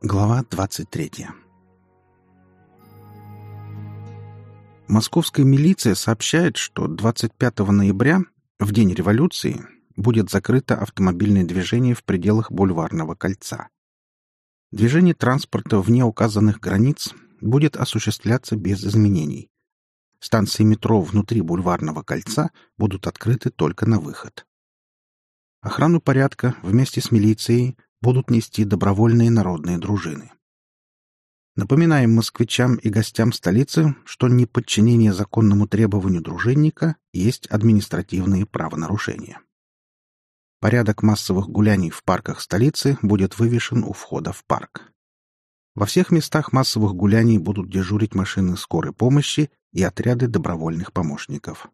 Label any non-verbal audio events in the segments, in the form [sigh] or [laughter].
Глава 23 Московская милиция сообщает, что 25 ноября, в день революции, будет закрыто автомобильное движение в пределах Бульварного кольца. Движение транспорта вне указанных границ будет осуществляться без изменений. Станции метро внутри Бульварного кольца будут открыты только на выход. Охрану порядка вместе с милицией будут нести добровольные народные дружины. Напоминаем москвичам и гостям столицы, что неподчинение законному требованию дружинника есть административные правонарушения. Порядок массовых гуляний в парках столицы будет вывешен у входа в парк. Во всех местах массовых гуляний будут дежурить машины скорой помощи и отряды добровольных помощников.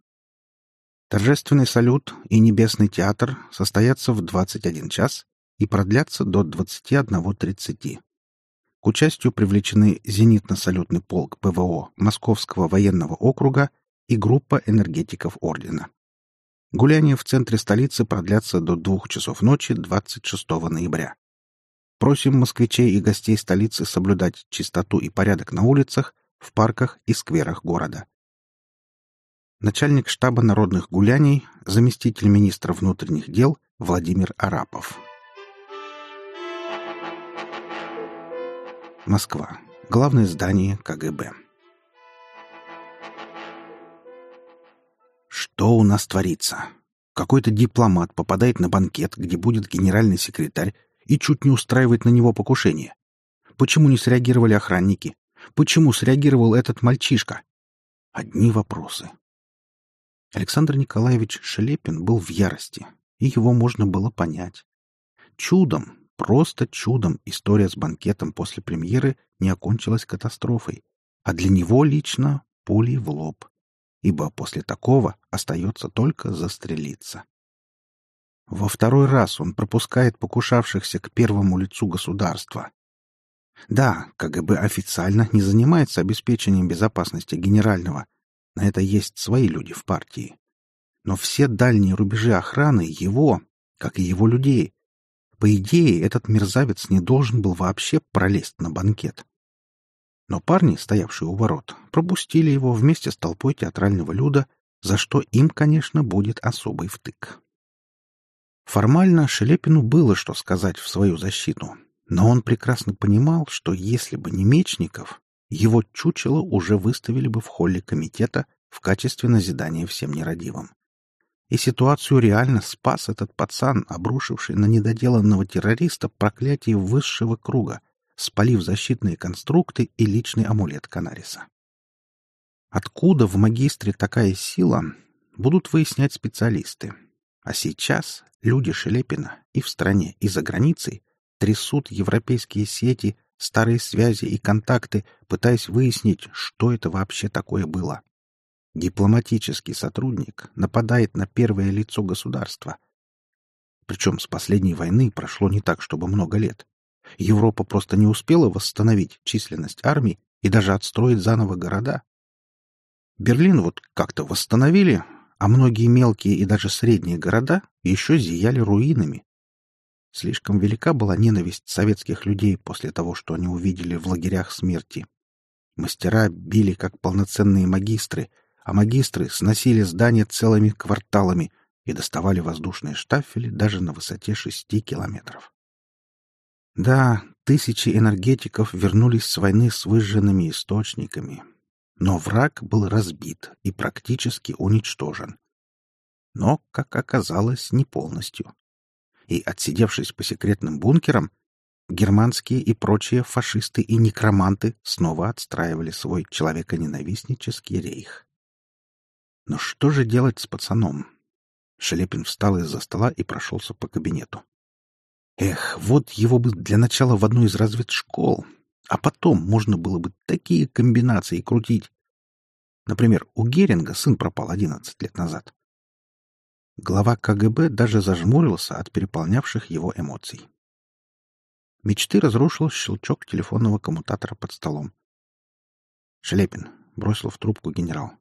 Торжественный салют и небесный театр состоятся в 21 час и продлятся до 21.30. К участию привлечены зенитно-салютный полк ПВО Московского военного округа и группа энергетиков Ордена. Гуляния в центре столицы продлятся до двух часов ночи 26 ноября. Просим москвичей и гостей столицы соблюдать чистоту и порядок на улицах, в парках и скверах города. Начальник штаба народных гуляний, заместитель министра внутренних дел Владимир Арапов. Москва. Главное здание КГБ. Что у нас творится? Какой-то дипломат попадает на банкет, где будет генеральный секретарь, и чуть не устраивает на него покушение. Почему не среагировали охранники? Почему среагировал этот мальчишка? Одни вопросы. Александр Николаевич Шелепин был в ярости, и его можно было понять. Чудом, Просто чудом история с банкетом после премьеры не окончилась катастрофой, а для него лично — пулей в лоб, ибо после такого остается только застрелиться. Во второй раз он пропускает покушавшихся к первому лицу государства. Да, КГБ официально не занимается обеспечением безопасности генерального, на это есть свои люди в партии. Но все дальние рубежи охраны его, как и его людей, по идее, этот мерзавец не должен был вообще пролезть на банкет. Но парни, стоявшие у ворот, пропустили его вместе с толпой театрального люда, за что им, конечно, будет особый втык. Формально Шелепину было что сказать в свою защиту, но он прекрасно понимал, что если бы не Мечников, его чучело уже выставили бы в холле комитета в качестве назидания всем нерадивым. И ситуацию реально спас этот пацан, обрушивший на недоделанного террориста проклятие высшего круга, спалив защитные конструкты и личный амулет Канариса. Откуда в магистре такая сила, будут выяснять специалисты. А сейчас люди Шелепина и в стране, и за границей трясут европейские сети, старые связи и контакты, пытаясь выяснить, что это вообще такое было. Дипломатический сотрудник нападает на первое лицо государства. Причем с последней войны прошло не так, чтобы много лет. Европа просто не успела восстановить численность армий и даже отстроить заново города. Берлин вот как-то восстановили, а многие мелкие и даже средние города еще зияли руинами. Слишком велика была ненависть советских людей после того, что они увидели в лагерях смерти. Мастера били как полноценные магистры — а магистры сносили здания целыми кварталами и доставали воздушные штафели даже на высоте шести километров. Да, тысячи энергетиков вернулись с войны с выжженными источниками, но враг был разбит и практически уничтожен. Но, как оказалось, не полностью. И, отсидевшись по секретным бункерам, германские и прочие фашисты и некроманты снова отстраивали свой человеконенавистнический рейх. Но что же делать с пацаном? Шелепин встал из-за стола и прошелся по кабинету. Эх, вот его бы для начала в одну из разведшкол, а потом можно было бы такие комбинации крутить. Например, у Геринга сын пропал одиннадцать лет назад. Глава КГБ даже зажмурился от переполнявших его эмоций. Мечты разрушил щелчок телефонного коммутатора под столом. «Шелепин», — бросил в трубку генерал.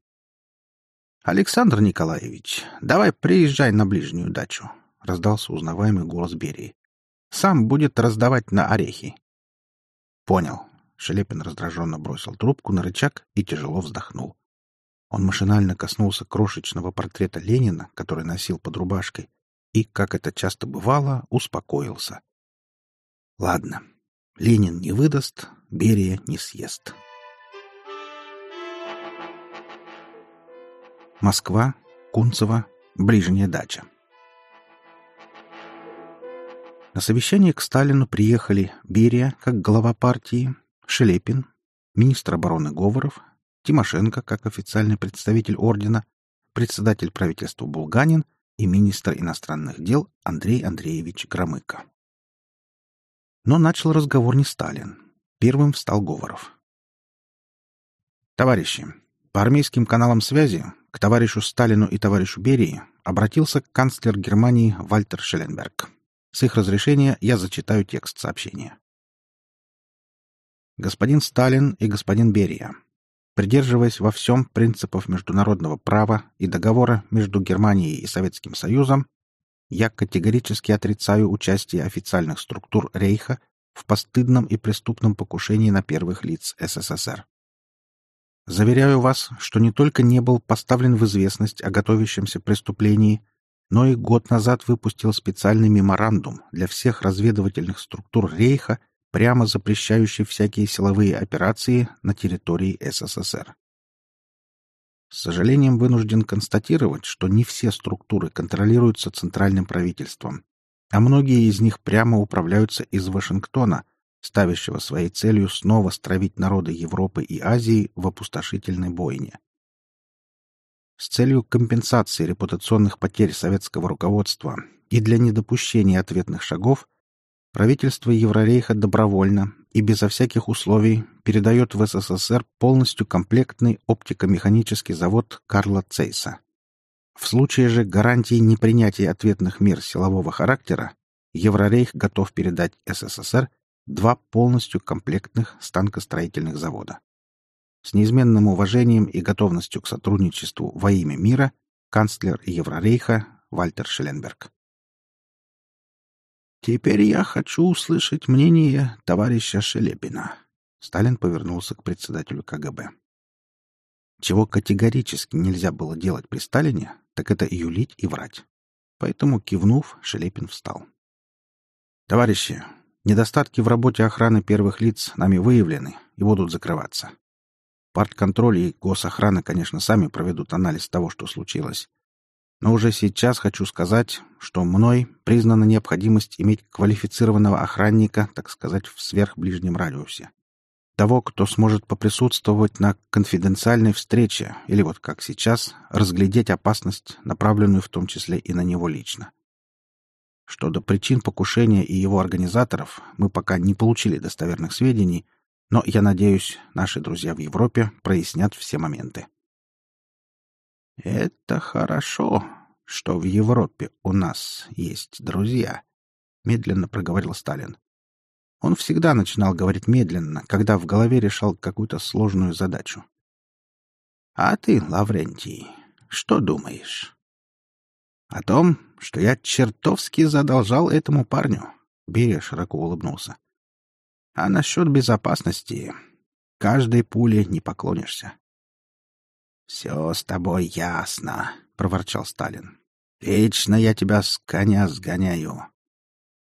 «Александр Николаевич, давай приезжай на ближнюю дачу», — раздался узнаваемый голос Берии. «Сам будет раздавать на орехи». Понял. Шелепин раздраженно бросил трубку на рычаг и тяжело вздохнул. Он машинально коснулся крошечного портрета Ленина, который носил под рубашкой, и, как это часто бывало, успокоился. Ладно, Ленин не выдаст, Берия не съест. Москва, Кунцево, ближняя дача. На совещание к Сталину приехали Берия, как глава партии, Шелепин, министр обороны Говоров, Тимошенко, как официальный представитель ордена, председатель правительства Булганин и министр иностранных дел Андрей Андреевич Громыко. Но начал разговор не Сталин. Первым встал Говоров. «Товарищи, по армейским каналам связи к товарищу Сталину и товарищу Берии обратился канцлер Германии Вальтер Шелленберг. С их разрешения я зачитаю текст сообщения. Господин Сталин и господин Берия, придерживаясь во всем принципов международного права и договора между Германией и Советским Союзом, я категорически отрицаю участие официальных структур Рейха в постыдном и преступном покушении на первых лиц СССР. Заверяю вас, что не только не был поставлен в известность о готовящемся преступлении, но и год назад выпустил специальный меморандум для всех разведывательных структур Рейха, прямо запрещающий всякие силовые операции на территории СССР. С сожалением вынужден констатировать, что не все структуры контролируются центральным правительством, а многие из них прямо управляются из Вашингтона, ставящего своей целью снова стравить народы Европы и Азии в опустошительной бойне. С целью компенсации репутационных потерь советского руководства и для недопущения ответных шагов правительство Еврорейха добровольно и безо всяких условий передает в СССР полностью комплектный оптико-механический завод Карла Цейса. В случае же гарантии непринятия ответных мер силового характера Еврорейх готов передать СССР два полностью комплектных станкостроительных завода. С неизменным уважением и готовностью к сотрудничеству во имя мира канцлер Еврорейха Вальтер Шелленберг. «Теперь я хочу услышать мнение товарища Шелепина». Сталин повернулся к председателю КГБ. Чего категорически нельзя было делать при Сталине, так это юлить и врать. Поэтому, кивнув, Шелепин встал. «Товарищи, недостатки в работе охраны первых лиц нами выявлены и будут закрываться. Партконтроль и госохрана, конечно, сами проведут анализ того, что случилось. Но уже сейчас хочу сказать, что мной признана необходимость иметь квалифицированного охранника, так сказать, в сверхближнем радиусе. Того, кто сможет поприсутствовать на конфиденциальной встрече или вот как сейчас, разглядеть опасность, направленную в том числе и на него лично. Что до причин покушения и его организаторов, мы пока не получили достоверных сведений, но, я надеюсь, наши друзья в Европе прояснят все моменты. «Это хорошо, что в Европе у нас есть друзья», — медленно проговорил Сталин. Он всегда начинал говорить медленно, когда в голове решал какую-то сложную задачу. «А ты, Лаврентий, что думаешь?» «О том, что я чертовски задолжал этому парню», — Берия широко улыбнулся. «А насчет безопасности каждой пуле не поклонишься. «Все с тобой ясно», — проворчал Сталин. «Вечно я тебя с коня сгоняю.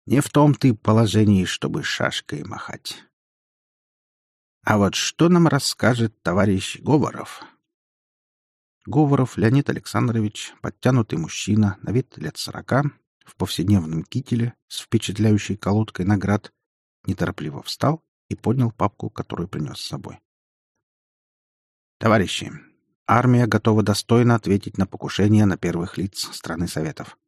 Не в том ты положении, чтобы шашкой махать». «А вот что нам расскажет товарищ Говоров?» Говоров Леонид Александрович, подтянутый мужчина, на вид лет сорока, в повседневном кителе с впечатляющей колодкой наград, неторопливо встал и поднял папку, которую принес с собой. «Товарищи, Армия готова достойно ответить на покушение на первых лиц страны Советов.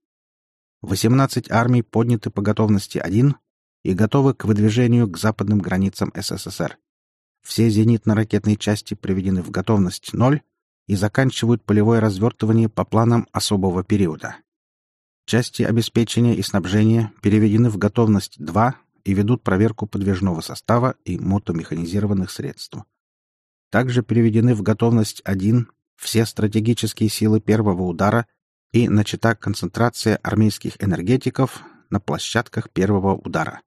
18 армий подняты по готовности один и готовы к выдвижению к западным границам СССР. Все зенитно-ракетные части приведены в готовность ноль и заканчивают полевое развертывание по планам особого периода. Части обеспечения и снабжения переведены в готовность 2 и ведут проверку подвижного состава и мотомеханизированных средств. Также переведены в готовность один все стратегические силы первого удара и начата концентрация армейских энергетиков на площадках первого удара.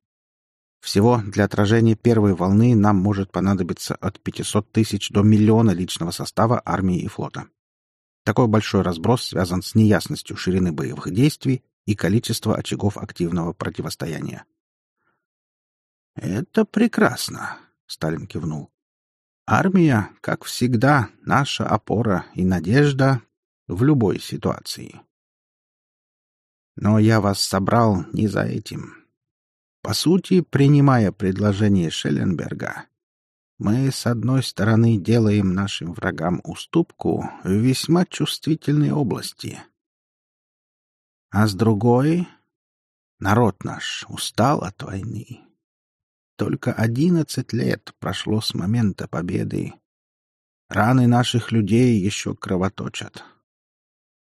Всего для отражения первой волны нам может понадобиться от 500 тысяч до миллиона личного состава армии и флота. Такой большой разброс связан с неясностью ширины боевых действий и количества очагов активного противостояния. «Это прекрасно», — Сталин кивнул. «Армия, как всегда, наша опора и надежда в любой ситуации. Но я вас собрал не за этим. По сути, принимая предложение Шелленберга, мы, с одной стороны, делаем нашим врагам уступку в весьма чувствительной области. А с другой, народ наш устал от войны. Только одиннадцать лет прошло с момента победы. Раны наших людей еще кровоточат.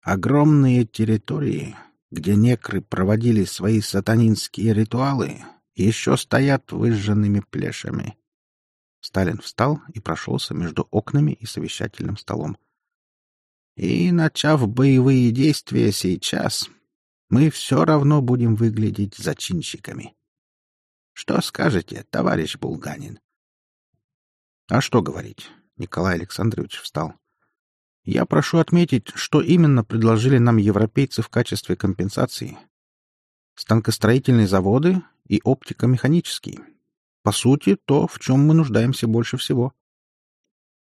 Огромные территории, где некры проводили свои сатанинские ритуалы, еще стоят выжженными плешами. Сталин встал и прошелся между окнами и совещательным столом. И, начав боевые действия сейчас, мы все равно будем выглядеть зачинщиками. Что скажете, товарищ Булганин? А что говорить? Николай Александрович встал. Я прошу отметить, что именно предложили нам европейцы в качестве компенсации. Станкостроительные заводы и оптико-механические. По сути, то, в чем мы нуждаемся больше всего.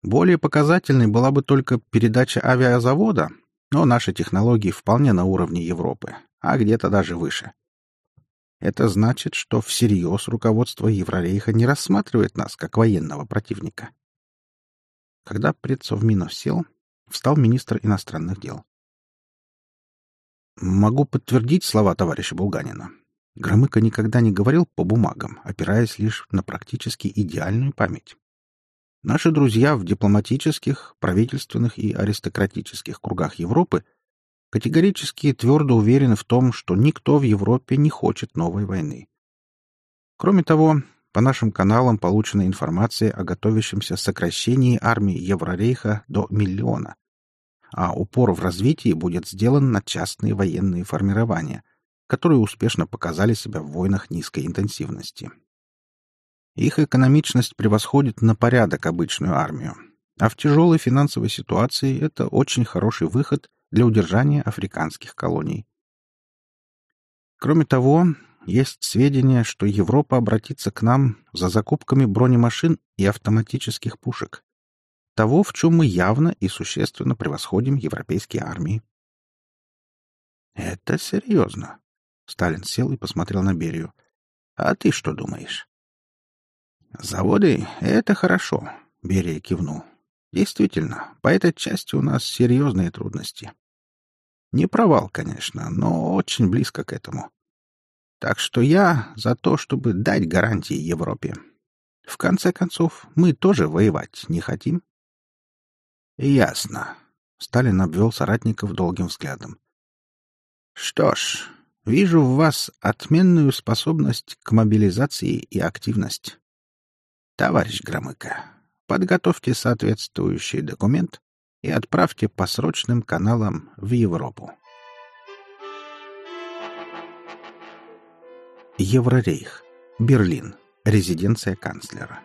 Более показательной была бы только передача авиазавода, но наши технологии вполне на уровне Европы, а где-то даже выше. Это значит, что всерьез руководство Еврорейха не рассматривает нас как военного противника. Когда предсовминов сел, встал министр иностранных дел. Могу подтвердить слова товарища Булганина. Громыко никогда не говорил по бумагам, опираясь лишь на практически идеальную память. Наши друзья в дипломатических, правительственных и аристократических кругах Европы категорически твердо уверены в том, что никто в Европе не хочет новой войны. Кроме того, по нашим каналам получена информация о готовящемся сокращении армии Еврорейха до миллиона, а упор в развитии будет сделан на частные военные формирования, которые успешно показали себя в войнах низкой интенсивности. Их экономичность превосходит на порядок обычную армию, а в тяжелой финансовой ситуации это очень хороший выход для удержания африканских колоний. Кроме того, есть сведения, что Европа обратится к нам за закупками бронемашин и автоматических пушек того, в чем мы явно и существенно превосходим европейские армии. «Это серьезно», — Сталин сел и посмотрел на Берию. «А ты что думаешь?» «Заводы — это хорошо», — Берия кивнул. «Действительно, по этой части у нас серьезные трудности. Не провал, конечно, но очень близко к этому. Так что я за то, чтобы дать гарантии Европе. В конце концов, мы тоже воевать не хотим». «Ясно». Сталин обвел соратников долгим взглядом. «Что ж, вижу в вас отменную способность к мобилизации и активность. Товарищ Громыко, подготовьте соответствующий документ и отправьте по срочным каналам в Европу». Еврорейх. Берлин. Резиденция канцлера.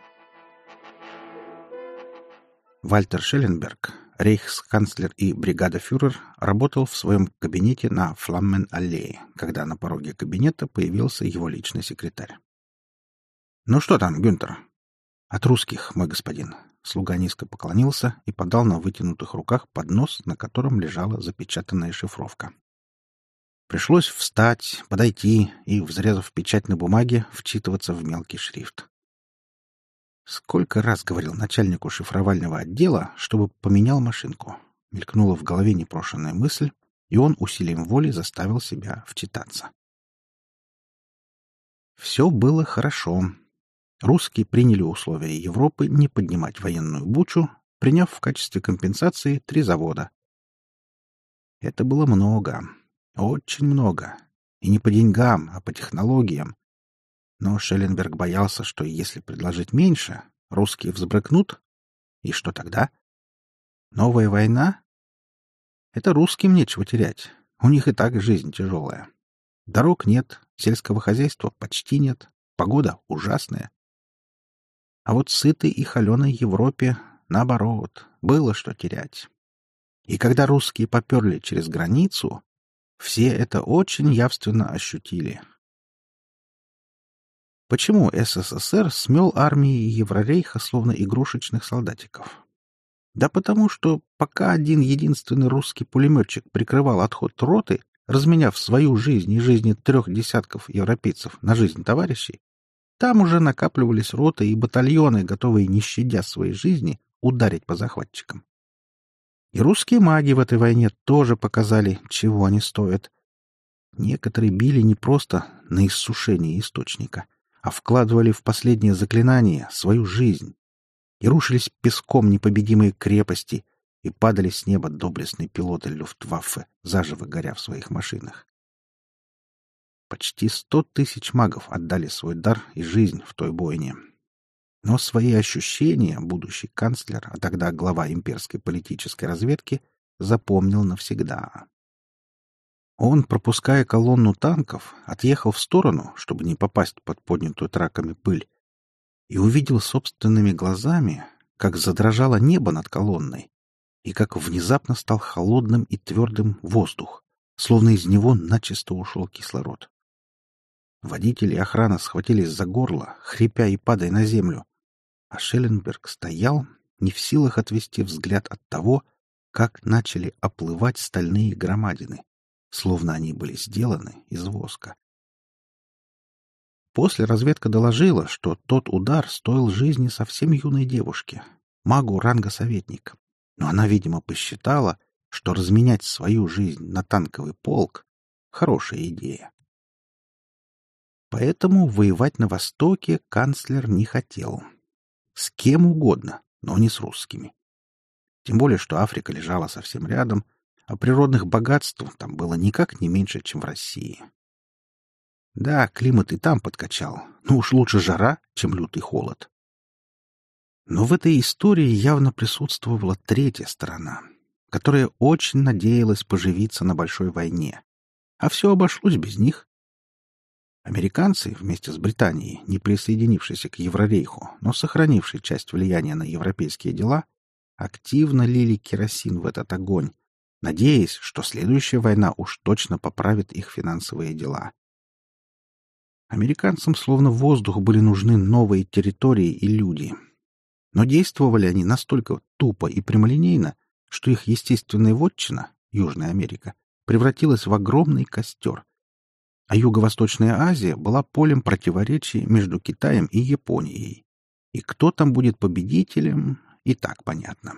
Вальтер Шелленберг, рейхсканцлер и бригадофюрер, работал в своем кабинете на Фламмен-аллее, когда на пороге кабинета появился его личный секретарь. «Ну что там, Гюнтер?» «От русских, мой господин». Слуга низко поклонился и подал на вытянутых руках поднос, на котором лежала запечатанная шифровка. Пришлось встать, подойти и, взрезав печать на бумаге, вчитываться в мелкий шрифт. Сколько раз говорил начальнику шифровального отдела, чтобы поменял машинку. Мелькнула в голове непрошенная мысль, и он усилием воли заставил себя вчитаться. Все было хорошо. Русские приняли условия Европы не поднимать военную бучу, приняв в качестве компенсации три завода. Это было много, очень много. И не по деньгам, а по технологиям, но Шелленберг боялся, что если предложить меньше, русские взбрыкнут. И что тогда? Новая война? Это русским нечего терять. У них и так жизнь тяжелая. Дорог нет, сельского хозяйства почти нет, Погода ужасная. А вот сытой и холеной Европе, наоборот, было что терять. И когда русские поперли через границу, все это очень явственно ощутили. Почему СССР смел армии Еврорейха словно игрушечных солдатиков? Да потому что пока один единственный русский пулеметчик прикрывал отход роты, разменяв свою жизнь и жизни трех десятков европейцев на жизнь товарищей, там уже накапливались роты и батальоны, готовые, не щадя своей жизни, ударить по захватчикам. И русские маги в этой войне тоже показали, чего они стоят. Некоторые били не просто на иссушение источника, а вкладывали в последнее заклинание свою жизнь. И рушились песком непобедимые крепости, и падали с неба доблестные пилоты Люфтваффе, заживо горя в своих машинах. Почти сто тысяч магов отдали свой дар и жизнь в той бойне. Но свои ощущения будущий канцлер, а тогда глава имперской политической разведки, запомнил навсегда. Он, пропуская колонну танков, отъехал в сторону, чтобы не попасть под поднятую траками пыль, и увидел собственными глазами, как задрожало небо над колонной, и как внезапно стал холодным и твердым воздух, словно из него начисто ушел кислород. Водители и охрана схватились за горло, хрипя и падая на землю, а Шелленберг стоял, не в силах отвести взгляд от того, как начали оплывать стальные громадины, словно они были сделаны из воска. После разведка доложила, что тот удар стоил жизни совсем юной девушке, магу ранга советник. Но она, видимо, посчитала, что разменять свою жизнь на танковый полк — хорошая идея. Поэтому воевать на Востоке канцлер не хотел. С кем угодно, но не с русскими. Тем более, что Африка лежала совсем рядом, а природных богатств там было никак не меньше, чем в России. Да, климат и там подкачал, но уж лучше жара, чем лютый холод. Но в этой истории явно присутствовала третья сторона, которая очень надеялась поживиться на большой войне. А все обошлось без них. Американцы вместе с Британией, не присоединившиеся к Еврорейху, но сохранившие часть влияния на европейские дела, активно лили керосин в этот огонь, надеясь, что следующая война уж точно поправит их финансовые дела. Американцам словно воздух были нужны новые территории и люди. Но действовали они настолько тупо и прямолинейно, что их естественная вотчина, Южная Америка, превратилась в огромный костер — а Юго-Восточная Азия была полем противоречий между Китаем и Японией. И кто там будет победителем, и так понятно.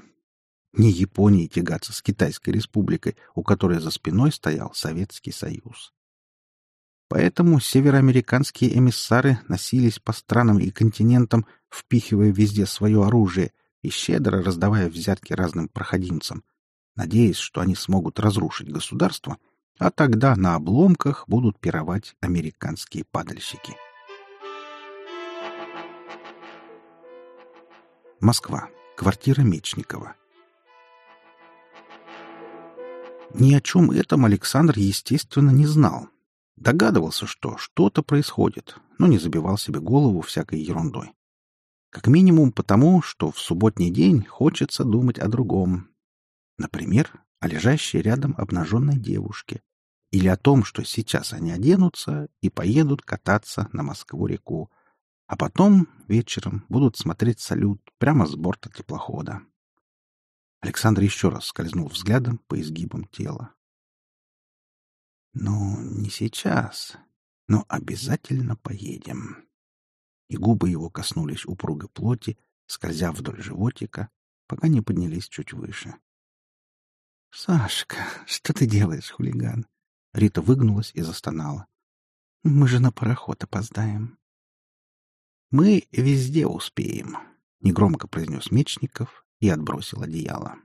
Не Японии тягаться с Китайской республикой, у которой за спиной стоял Советский Союз. Поэтому североамериканские эмиссары носились по странам и континентам, впихивая везде свое оружие и щедро раздавая взятки разным проходимцам, надеясь, что они смогут разрушить государство — а тогда на обломках будут пировать американские падальщики. Москва. Квартира Мечникова. Ни о чем этом Александр, естественно, не знал. Догадывался, что что-то происходит, но не забивал себе голову всякой ерундой. Как минимум потому, что в субботний день хочется думать о другом. Например, о лежащей рядом обнаженной девушке, или о том, что сейчас они оденутся и поедут кататься на Москву-реку, а потом вечером будут смотреть салют прямо с борта теплохода. Александр еще раз скользнул взглядом по изгибам тела. «Ну, не сейчас, но обязательно поедем». И губы его коснулись упругой плоти, скользя вдоль животика, пока не поднялись чуть выше. «Сашка, [laughs] что ты делаешь, хулиган?» Рита выгнулась и застонала. «Мы же на пароход опоздаем». «Мы везде успеем», — негромко произнес Мечников и отбросил одеяло.